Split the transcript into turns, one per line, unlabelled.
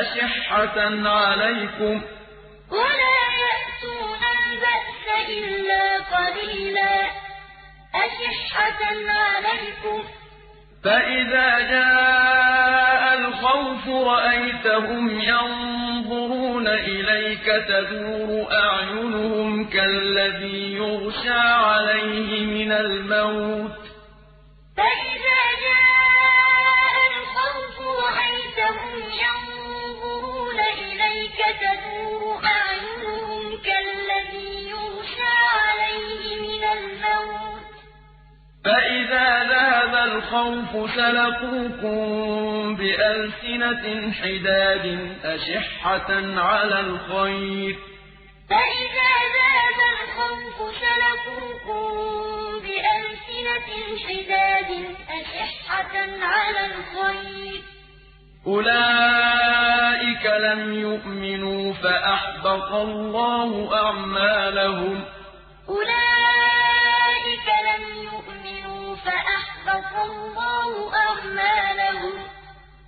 أشحة عليكم؟
ولا يأتون البأس إلا قليلا. أشحة عليكم.
فإذا جاء الخوف رأيتهم ينظرون إليك تدور أعينهم كالذي يغشى عليه من الموت.
فإذا جاء
فإذا ذهب الخوف سلقوكم بألسنة حداد أشحة على الخير
فإذا ذهب الخوف سلقوكم بألسنة حداد أشحة على الخير
أولئك لم يؤمنوا فأحبط الله أعمالهم
أولئك